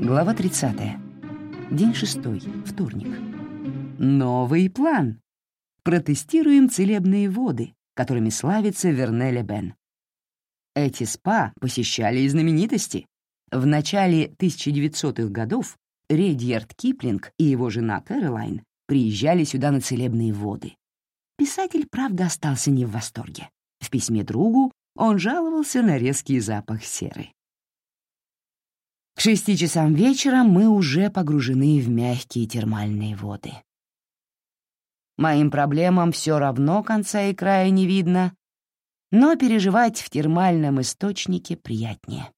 Глава 30. День шестой, вторник. Новый план. Протестируем целебные воды, которыми славится Вернеле Бен. Эти спа посещали и знаменитости. В начале 1900-х годов Редьярд Киплинг и его жена Кэролайн приезжали сюда на целебные воды. Писатель, правда, остался не в восторге. В письме другу он жаловался на резкий запах серы. К шести часам вечера мы уже погружены в мягкие термальные воды. Моим проблемам все равно конца и края не видно, но переживать в термальном источнике приятнее.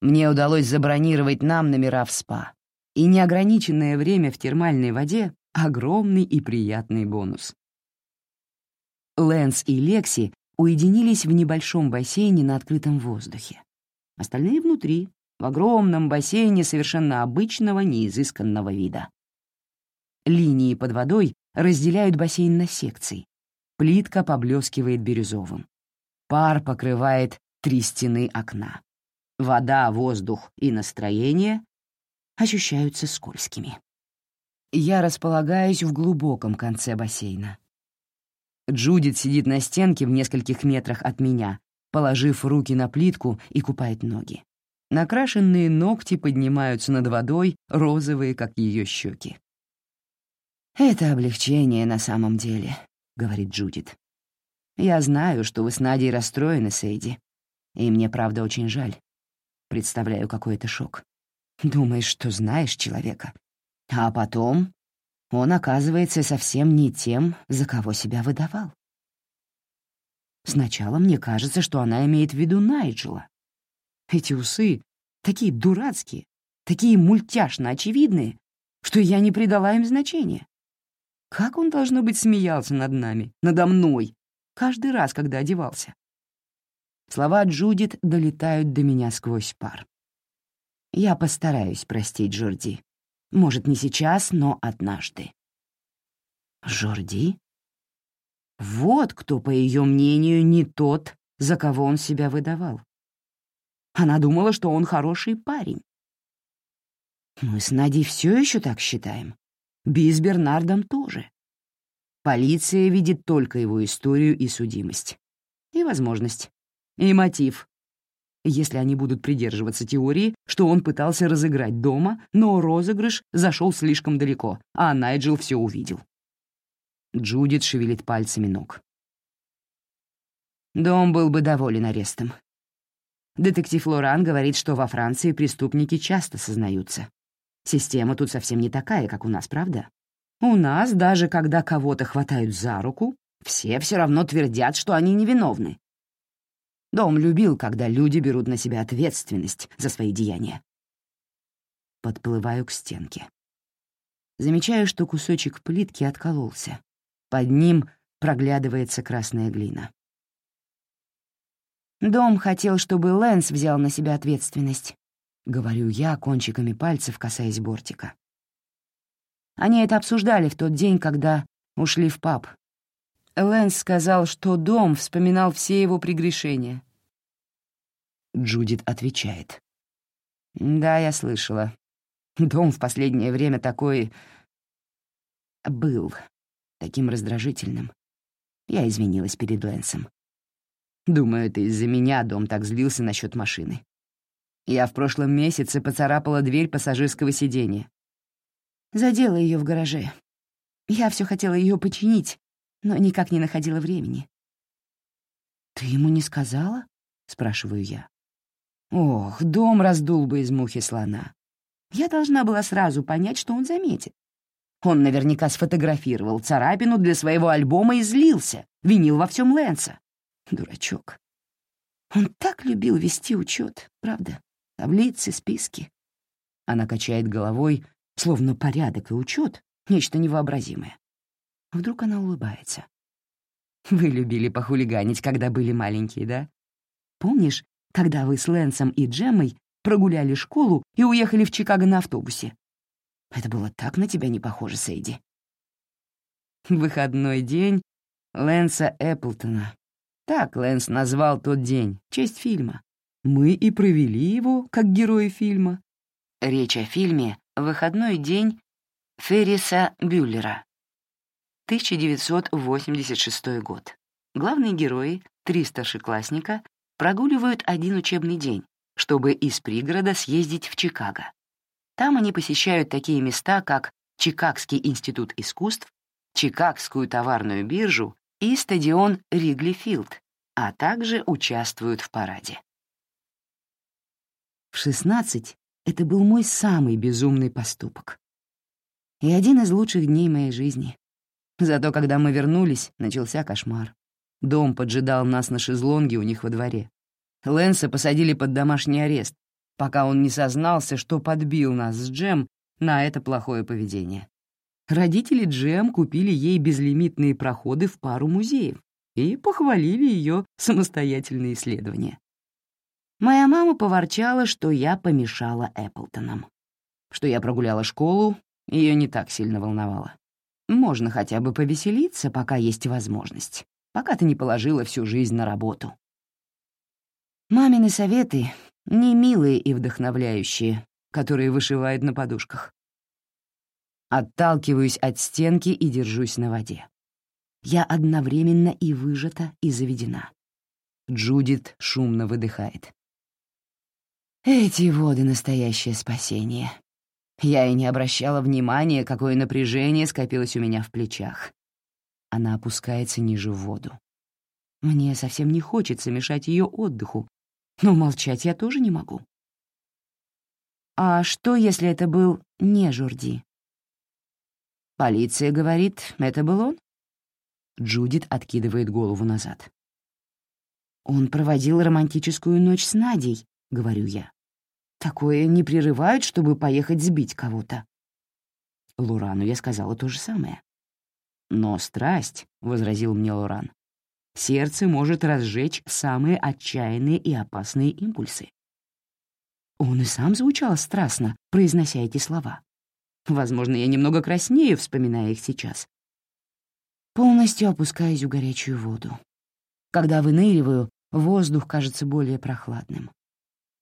Мне удалось забронировать нам номера в СПА, и неограниченное время в термальной воде — огромный и приятный бонус. Лэнс и Лекси уединились в небольшом бассейне на открытом воздухе. Остальные внутри, в огромном бассейне совершенно обычного, неизысканного вида. Линии под водой разделяют бассейн на секции. Плитка поблескивает бирюзовым. Пар покрывает три стены окна. Вода, воздух и настроение ощущаются скользкими. Я располагаюсь в глубоком конце бассейна. Джудит сидит на стенке в нескольких метрах от меня, положив руки на плитку и купает ноги. Накрашенные ногти поднимаются над водой, розовые, как ее щеки. «Это облегчение на самом деле», — говорит Джудит. «Я знаю, что вы с Надей расстроены, Сейди, и мне, правда, очень жаль. Представляю, какой это шок. Думаешь, что знаешь человека. А потом он оказывается совсем не тем, за кого себя выдавал. Сначала мне кажется, что она имеет в виду Найджела, эти усы такие дурацкие, такие мультяшно очевидные, что я не придала им значения. Как он, должно быть, смеялся над нами, надо мной, каждый раз, когда одевался. Слова Джудит долетают до меня сквозь пар. Я постараюсь простить Жорди. Может, не сейчас, но однажды. Жорди? Вот кто, по ее мнению, не тот, за кого он себя выдавал. Она думала, что он хороший парень. Мы с Надей все еще так считаем. Би с Бернардом тоже. Полиция видит только его историю и судимость. И возможность. И мотив. Если они будут придерживаться теории, что он пытался разыграть дома, но розыгрыш зашел слишком далеко, а Найджел все увидел. Джудит шевелит пальцами ног. Дом был бы доволен арестом. Детектив Лоран говорит, что во Франции преступники часто сознаются. Система тут совсем не такая, как у нас, правда? У нас, даже когда кого-то хватают за руку, все все равно твердят, что они невиновны. Дом любил, когда люди берут на себя ответственность за свои деяния. Подплываю к стенке. Замечаю, что кусочек плитки откололся. Под ним проглядывается красная глина. Дом хотел, чтобы Лэнс взял на себя ответственность. Говорю я, кончиками пальцев касаясь бортика. Они это обсуждали в тот день, когда ушли в паб. Лэнс сказал, что дом вспоминал все его прегрешения. Джудит отвечает. «Да, я слышала. Дом в последнее время такой... был таким раздражительным. Я извинилась перед Лэнсом. Думаю, это из-за меня дом так злился насчет машины. Я в прошлом месяце поцарапала дверь пассажирского сиденья. Задела ее в гараже. Я все хотела ее починить, но никак не находила времени. «Ты ему не сказала?» — спрашиваю я. Ох, дом раздул бы из мухи слона. Я должна была сразу понять, что он заметит. Он наверняка сфотографировал царапину для своего альбома и злился, винил во всем Лэнса. Дурачок. Он так любил вести учет, правда? Таблицы, списки. Она качает головой, словно порядок и учет — нечто невообразимое. Вдруг она улыбается. Вы любили похулиганить, когда были маленькие, да? Помнишь, когда вы с Лэнсом и Джеммой прогуляли школу и уехали в Чикаго на автобусе? Это было так на тебя не похоже, Сейди. Выходной день Лэнса Эпплтона так Лэнс назвал тот день, честь фильма. Мы и провели его, как герои фильма. Речь о фильме «Выходной день» Ферриса Бюллера. 1986 год. Главные герои, три старшеклассника, прогуливают один учебный день, чтобы из пригорода съездить в Чикаго. Там они посещают такие места, как Чикагский институт искусств, Чикагскую товарную биржу и стадион Ригли-Филд, а также участвуют в параде. В 16 это был мой самый безумный поступок. И один из лучших дней моей жизни. Зато когда мы вернулись, начался кошмар. Дом поджидал нас на шезлонге у них во дворе. Лэнса посадили под домашний арест, пока он не сознался, что подбил нас с Джем на это плохое поведение. Родители Джем купили ей безлимитные проходы в пару музеев и похвалили ее самостоятельные исследования. Моя мама поворчала, что я помешала Эпплтонам. Что я прогуляла школу, ее не так сильно волновало. Можно хотя бы повеселиться, пока есть возможность, пока ты не положила всю жизнь на работу. Мамины советы — не милые и вдохновляющие, которые вышивают на подушках. Отталкиваюсь от стенки и держусь на воде. Я одновременно и выжата, и заведена. Джудит шумно выдыхает. Эти воды — настоящее спасение. Я и не обращала внимания, какое напряжение скопилось у меня в плечах. Она опускается ниже в воду. Мне совсем не хочется мешать ее отдыху, но молчать я тоже не могу. А что, если это был не Журди? Полиция говорит, это был он? Джудит откидывает голову назад. Он проводил романтическую ночь с Надей, говорю я. Такое не прерывают, чтобы поехать сбить кого-то. Лурану я сказала то же самое. «Но страсть», — возразил мне Луран, — «сердце может разжечь самые отчаянные и опасные импульсы». Он и сам звучал страстно, произнося эти слова. Возможно, я немного краснею, вспоминая их сейчас. Полностью опускаюсь в горячую воду. Когда выныриваю, воздух кажется более прохладным.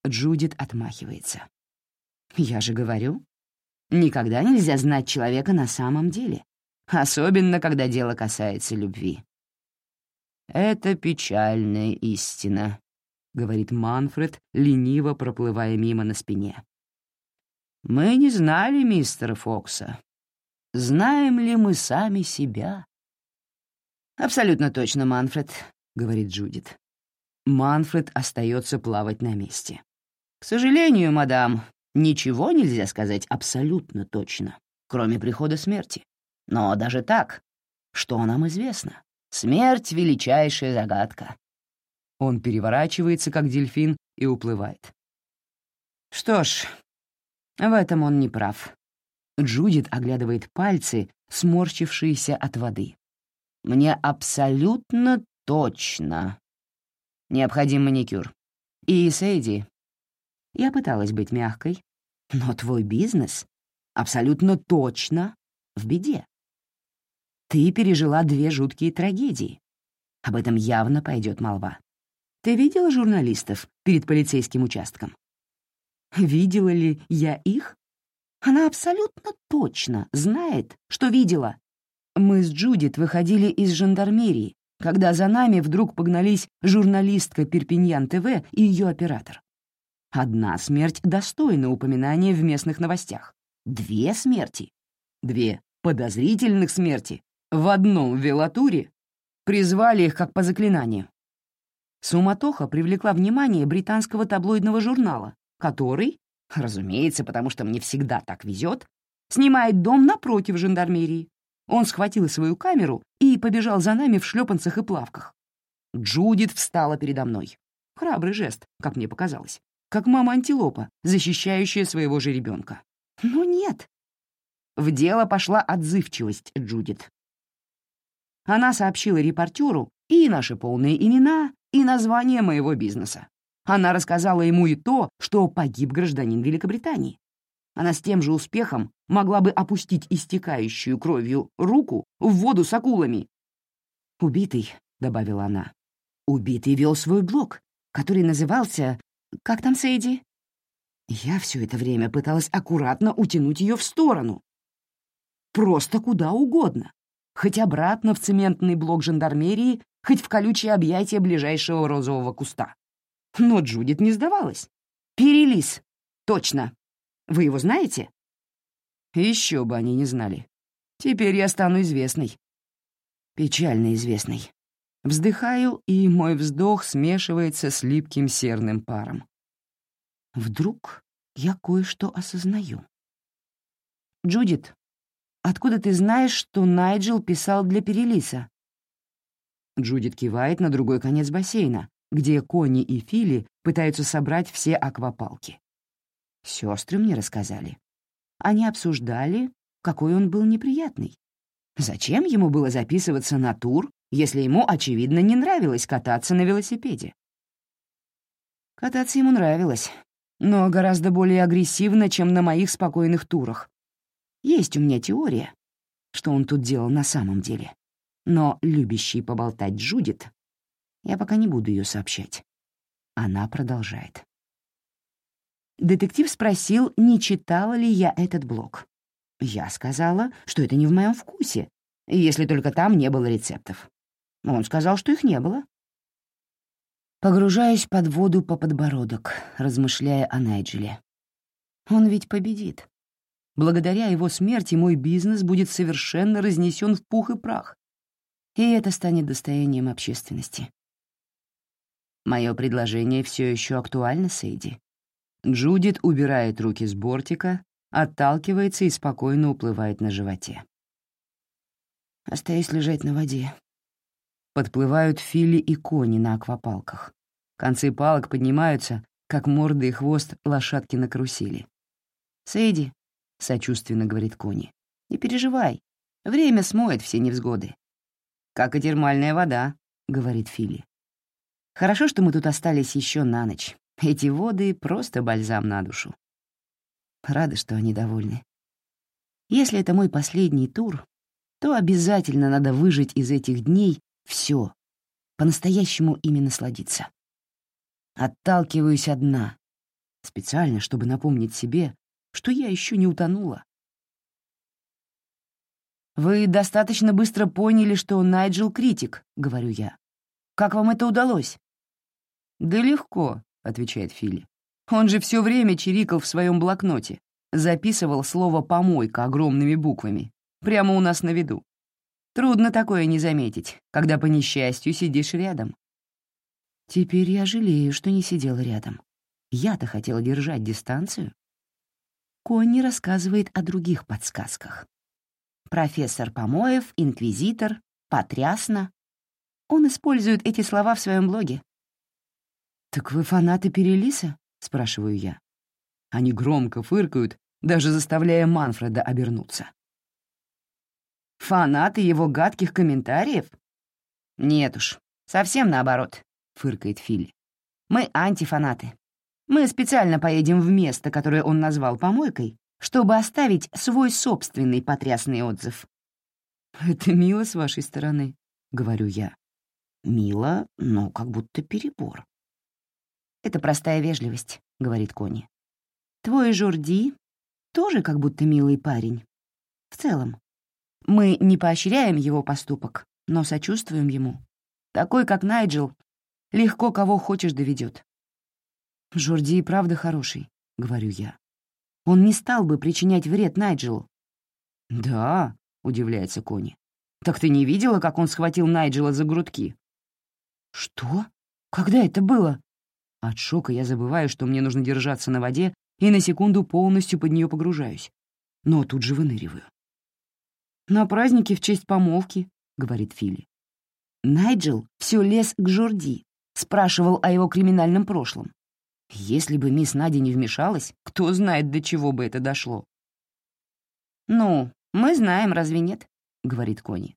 Джудит отмахивается. «Я же говорю, никогда нельзя знать человека на самом деле, особенно когда дело касается любви». «Это печальная истина», — говорит Манфред, лениво проплывая мимо на спине. «Мы не знали мистера Фокса. Знаем ли мы сами себя?» «Абсолютно точно, Манфред», — говорит Джудит. Манфред остается плавать на месте. «К сожалению, мадам, ничего нельзя сказать абсолютно точно, кроме прихода смерти. Но даже так, что нам известно? Смерть — величайшая загадка». Он переворачивается, как дельфин, и уплывает. Что ж, в этом он не прав. Джудит оглядывает пальцы, сморщившиеся от воды. «Мне абсолютно точно необходим маникюр. И, Сэйди, я пыталась быть мягкой, но твой бизнес абсолютно точно в беде. Ты пережила две жуткие трагедии. Об этом явно пойдет молва. Ты видела журналистов перед полицейским участком? Видела ли я их? Она абсолютно точно знает, что видела. Мы с Джудит выходили из жандармерии, когда за нами вдруг погнались журналистка Перпиньян ТВ и ее оператор. Одна смерть достойна упоминания в местных новостях. Две смерти. Две подозрительных смерти. В одном велотуре призвали их как по заклинанию. Суматоха привлекла внимание британского таблоидного журнала, который, разумеется, потому что мне всегда так везет, снимает дом напротив жандармерии. Он схватил свою камеру и побежал за нами в шлепанцах и плавках. Джудит встала передо мной. Храбрый жест, как мне показалось как мама-антилопа, защищающая своего же ребенка. Но нет. В дело пошла отзывчивость Джудит. Она сообщила репортеру и наши полные имена, и название моего бизнеса. Она рассказала ему и то, что погиб гражданин Великобритании. Она с тем же успехом могла бы опустить истекающую кровью руку в воду с акулами. «Убитый», — добавила она, — «убитый вел свой блог, который назывался как там Сейди?» Я все это время пыталась аккуратно утянуть ее в сторону. Просто куда угодно. Хоть обратно в цементный блок жандармерии, хоть в колючее объятие ближайшего розового куста. Но Джудит не сдавалась. «Перелис! Точно! Вы его знаете?» Еще бы они не знали. Теперь я стану известной. Печально известной. Вздыхаю, и мой вздох смешивается с липким серным паром. Вдруг я кое-что осознаю. «Джудит, откуда ты знаешь, что Найджел писал для Перелиса?» Джудит кивает на другой конец бассейна, где Кони и Фили пытаются собрать все аквапалки. Сестры мне рассказали. Они обсуждали, какой он был неприятный. Зачем ему было записываться на тур, если ему, очевидно, не нравилось кататься на велосипеде? Кататься ему нравилось, но гораздо более агрессивно, чем на моих спокойных турах. Есть у меня теория, что он тут делал на самом деле. Но любящий поболтать Джудит, я пока не буду ее сообщать. Она продолжает. Детектив спросил, не читала ли я этот блог. Я сказала, что это не в моем вкусе, если только там не было рецептов. Он сказал, что их не было. Погружаюсь под воду по подбородок, размышляя о Найджеле. Он ведь победит. Благодаря его смерти мой бизнес будет совершенно разнесен в пух и прах. И это станет достоянием общественности. Мое предложение все еще актуально, Сейди. Джудит убирает руки с бортика, отталкивается и спокойно уплывает на животе. Остаюсь лежать на воде. Подплывают Филли и кони на аквапалках. Концы палок поднимаются, как морды и хвост лошадки на карусели. «Сэйди», — сочувственно говорит Кони, — «не переживай, время смоет все невзгоды». «Как и термальная вода», — говорит Филли. «Хорошо, что мы тут остались еще на ночь. Эти воды — просто бальзам на душу». Рада, что они довольны. Если это мой последний тур, то обязательно надо выжить из этих дней все, по-настоящему ими насладиться. Отталкиваюсь одна, специально, чтобы напомнить себе, что я еще не утонула. «Вы достаточно быстро поняли, что Найджел — критик», — говорю я. «Как вам это удалось?» «Да легко», — отвечает Филли. Он же все время чирикал в своем блокноте, записывал слово «помойка» огромными буквами, прямо у нас на виду. Трудно такое не заметить, когда по несчастью сидишь рядом. Теперь я жалею, что не сидела рядом. Я-то хотела держать дистанцию. Конни рассказывает о других подсказках. Профессор Помоев, инквизитор, потрясно. Он использует эти слова в своем блоге. «Так вы фанаты Перелиса?» — спрашиваю я. Они громко фыркают, даже заставляя Манфреда обернуться. «Фанаты его гадких комментариев?» «Нет уж, совсем наоборот», — фыркает Филли. «Мы антифанаты. Мы специально поедем в место, которое он назвал помойкой, чтобы оставить свой собственный потрясный отзыв». «Это мило с вашей стороны», — говорю я. «Мило, но как будто перебор». «Это простая вежливость», — говорит Кони. «Твой Жорди тоже как будто милый парень. В целом. Мы не поощряем его поступок, но сочувствуем ему. Такой, как Найджел, легко кого хочешь доведет. «Жорди и правда хороший», — говорю я. «Он не стал бы причинять вред Найджелу». «Да», — удивляется Кони. «Так ты не видела, как он схватил Найджела за грудки?» «Что? Когда это было?» От шока я забываю, что мне нужно держаться на воде, и на секунду полностью под нее погружаюсь. Но тут же выныриваю. «На празднике в честь помолвки», — говорит Филли. Найджел все лез к Жорди, спрашивал о его криминальном прошлом. Если бы мисс Надя не вмешалась, кто знает, до чего бы это дошло. «Ну, мы знаем, разве нет?» — говорит Кони.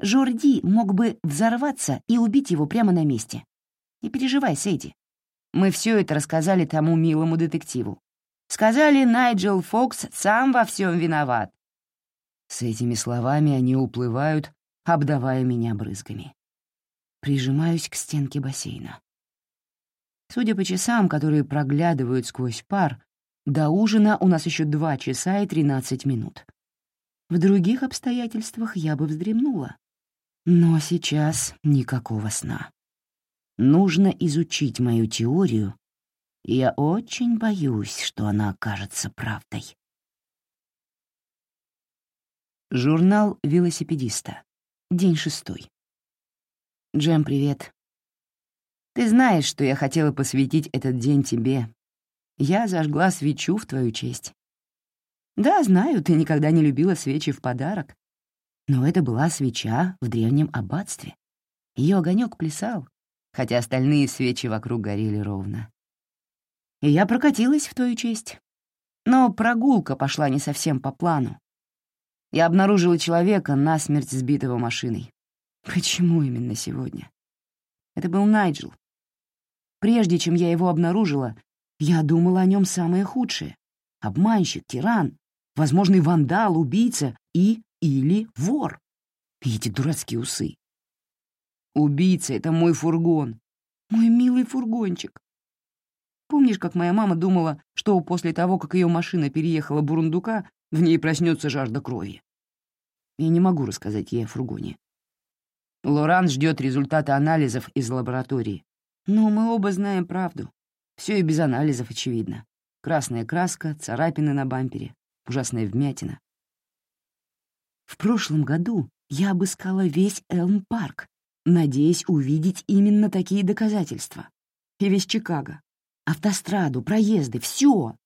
«Жорди мог бы взорваться и убить его прямо на месте. Не переживай, Сэйди. Мы все это рассказали тому милому детективу. Сказали, Найджел Фокс сам во всем виноват. С этими словами они уплывают, обдавая меня брызгами. Прижимаюсь к стенке бассейна. Судя по часам, которые проглядывают сквозь пар, До ужина у нас еще два часа и тринадцать минут. В других обстоятельствах я бы вздремнула. Но сейчас никакого сна. Нужно изучить мою теорию, и я очень боюсь, что она окажется правдой. Журнал велосипедиста. День шестой. Джем, привет. Ты знаешь, что я хотела посвятить этот день тебе. Я зажгла свечу в твою честь. Да, знаю, ты никогда не любила свечи в подарок. Но это была свеча в древнем аббатстве. Ее огонек плясал, хотя остальные свечи вокруг горели ровно. И я прокатилась в твою честь. Но прогулка пошла не совсем по плану. Я обнаружила человека, насмерть сбитого машиной. Почему именно сегодня? Это был Найджел. Прежде чем я его обнаружила, я думала о нем самое худшее. Обманщик, тиран, возможный вандал, убийца и или вор. И эти дурацкие усы. Убийца — это мой фургон. Мой милый фургончик. Помнишь, как моя мама думала, что после того, как ее машина переехала Бурундука, в ней проснется жажда крови? Я не могу рассказать ей о фургоне. Лоран ждет результаты анализов из лаборатории. Но мы оба знаем правду. Все и без анализов очевидно. Красная краска, царапины на бампере, ужасная вмятина. В прошлом году я обыскала весь Элм-парк, надеясь увидеть именно такие доказательства. И весь Чикаго. Автостраду, проезды, все.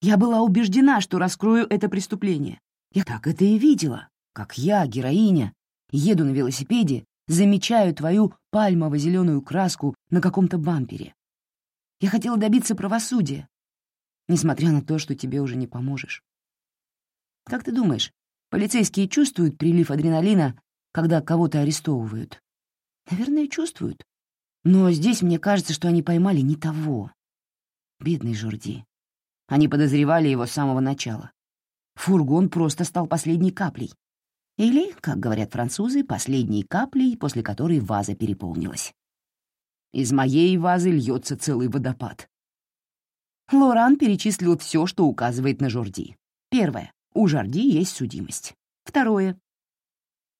Я была убеждена, что раскрою это преступление. Я так это и видела, как я, героиня, еду на велосипеде, замечаю твою пальмово-зеленую краску на каком-то бампере. Я хотела добиться правосудия, несмотря на то, что тебе уже не поможешь. Как ты думаешь, полицейские чувствуют прилив адреналина, когда кого-то арестовывают? Наверное, чувствуют. Но здесь мне кажется, что они поймали не того. Бедный Жорди. Они подозревали его с самого начала. Фургон просто стал последней каплей. Или, как говорят французы, последней каплей, после которой ваза переполнилась. Из моей вазы льется целый водопад. Лоран перечислил все, что указывает на Жорди. Первое. У Жорди есть судимость. Второе.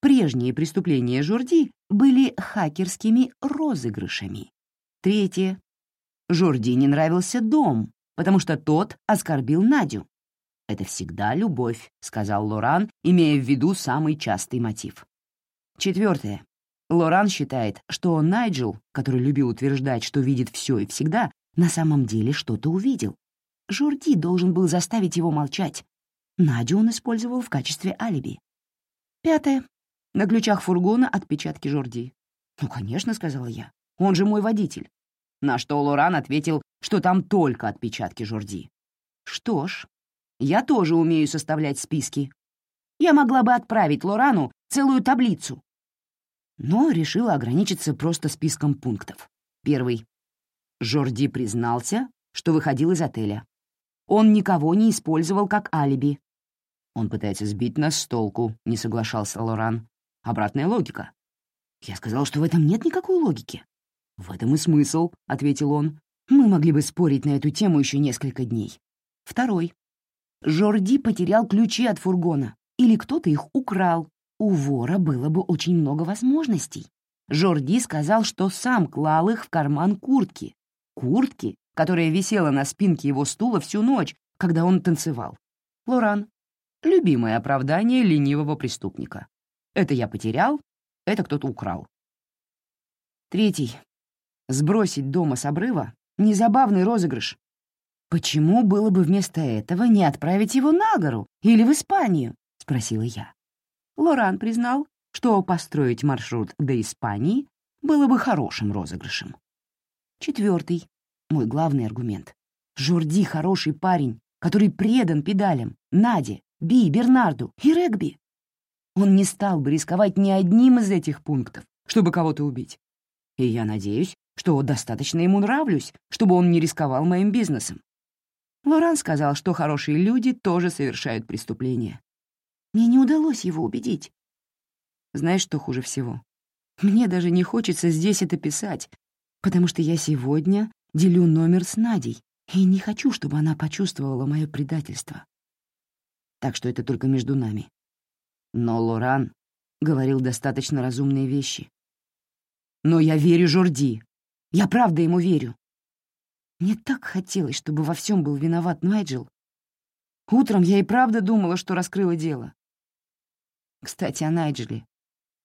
Прежние преступления Жорди были хакерскими розыгрышами. Третье. Жорди не нравился дом, потому что тот оскорбил Надю. «Это всегда любовь», — сказал Лоран, имея в виду самый частый мотив. Четвертое. Лоран считает, что Найджел, который любил утверждать, что видит все и всегда, на самом деле что-то увидел. Жорди должен был заставить его молчать. Надю он использовал в качестве алиби. Пятое. На ключах фургона отпечатки Жорди. «Ну, конечно», — сказала я. «Он же мой водитель». На что Лоран ответил, что там только отпечатки Жорди. Что ж, я тоже умею составлять списки. Я могла бы отправить Лорану целую таблицу, но решила ограничиться просто списком пунктов. Первый. Жорди признался, что выходил из отеля. Он никого не использовал как алиби. Он пытается сбить нас с толку, не соглашался Лоран. Обратная логика. Я сказал, что в этом нет никакой логики. В этом и смысл, — ответил он. Мы могли бы спорить на эту тему еще несколько дней. Второй. Жорди потерял ключи от фургона, или кто-то их украл, у вора было бы очень много возможностей. Жорди сказал, что сам клал их в карман куртки. Куртки, которая висела на спинке его стула всю ночь, когда он танцевал. Лоран. Любимое оправдание ленивого преступника. Это я потерял, это кто-то украл. Третий. Сбросить дома с обрыва — незабавный розыгрыш. Почему было бы вместо этого не отправить его на гору или в Испанию? — спросила я. Лоран признал, что построить маршрут до Испании было бы хорошим розыгрышем. Четвертый, мой главный аргумент. Жорди — хороший парень, который предан педалям, Наде, Би, Бернарду и Регби. Он не стал бы рисковать ни одним из этих пунктов, чтобы кого-то убить. И я надеюсь, что достаточно ему нравлюсь, чтобы он не рисковал моим бизнесом. Лоран сказал, что хорошие люди тоже совершают преступления. Мне не удалось его убедить. Знаешь, что хуже всего? Мне даже не хочется здесь это писать, потому что я сегодня делю номер с Надей, И не хочу, чтобы она почувствовала мое предательство. Так что это только между нами. Но Лоран говорил достаточно разумные вещи. Но я верю Жорди. Я правда ему верю. Мне так хотелось, чтобы во всем был виноват Найджел. Утром я и правда думала, что раскрыла дело. Кстати, о Найджеле.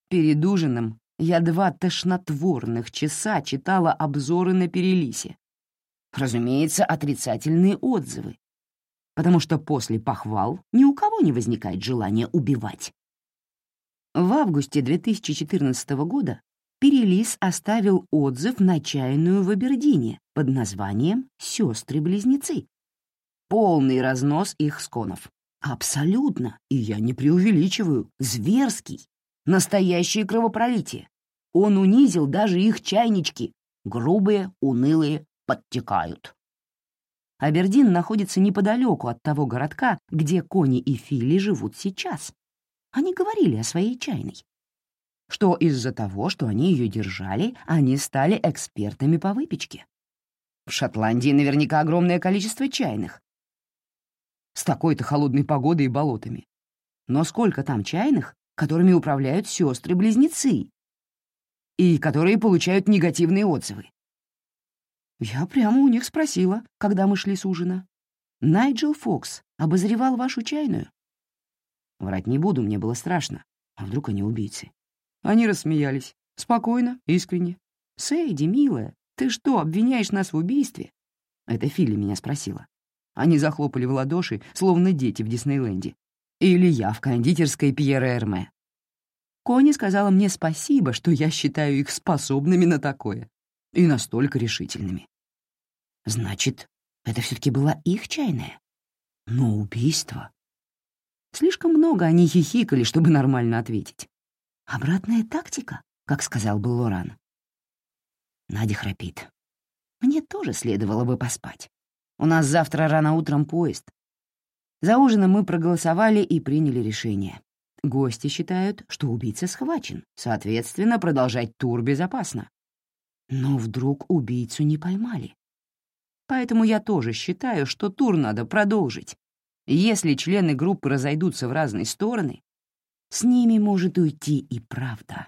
Перед ужином я два тошнотворных часа читала обзоры на Перелисе. Разумеется, отрицательные отзывы, потому что после похвал ни у кого не возникает желания убивать. В августе 2014 года Перелис оставил отзыв на чайную в Абердине под названием «Сестры-близнецы». Полный разнос их сконов. Абсолютно, и я не преувеличиваю, зверский. Настоящее кровопролитие. Он унизил даже их чайнички. Грубые, унылые, подтекают. Абердин находится неподалеку от того городка, где Кони и Фили живут сейчас. Они говорили о своей чайной что из-за того, что они ее держали, они стали экспертами по выпечке. В Шотландии наверняка огромное количество чайных. С такой-то холодной погодой и болотами. Но сколько там чайных, которыми управляют сестры-близнецы и которые получают негативные отзывы? Я прямо у них спросила, когда мы шли с ужина. Найджел Фокс обозревал вашу чайную? Врать не буду, мне было страшно. А вдруг они убийцы? Они рассмеялись. Спокойно, искренне. «Сэйди, милая, ты что, обвиняешь нас в убийстве?» Это Филли меня спросила. Они захлопали в ладоши, словно дети в Диснейленде. Или я в кондитерской Пьера Эрме. Кони сказала мне спасибо, что я считаю их способными на такое. И настолько решительными. Значит, это все таки была их чайная? Но убийство? Слишком много они хихикали, чтобы нормально ответить. Обратная тактика, как сказал бы Лоран. Надя храпит. Мне тоже следовало бы поспать. У нас завтра рано утром поезд. За ужином мы проголосовали и приняли решение. Гости считают, что убийца схвачен, соответственно, продолжать тур безопасно. Но вдруг убийцу не поймали. Поэтому я тоже считаю, что тур надо продолжить. Если члены группы разойдутся в разные стороны, с ними может уйти и правда.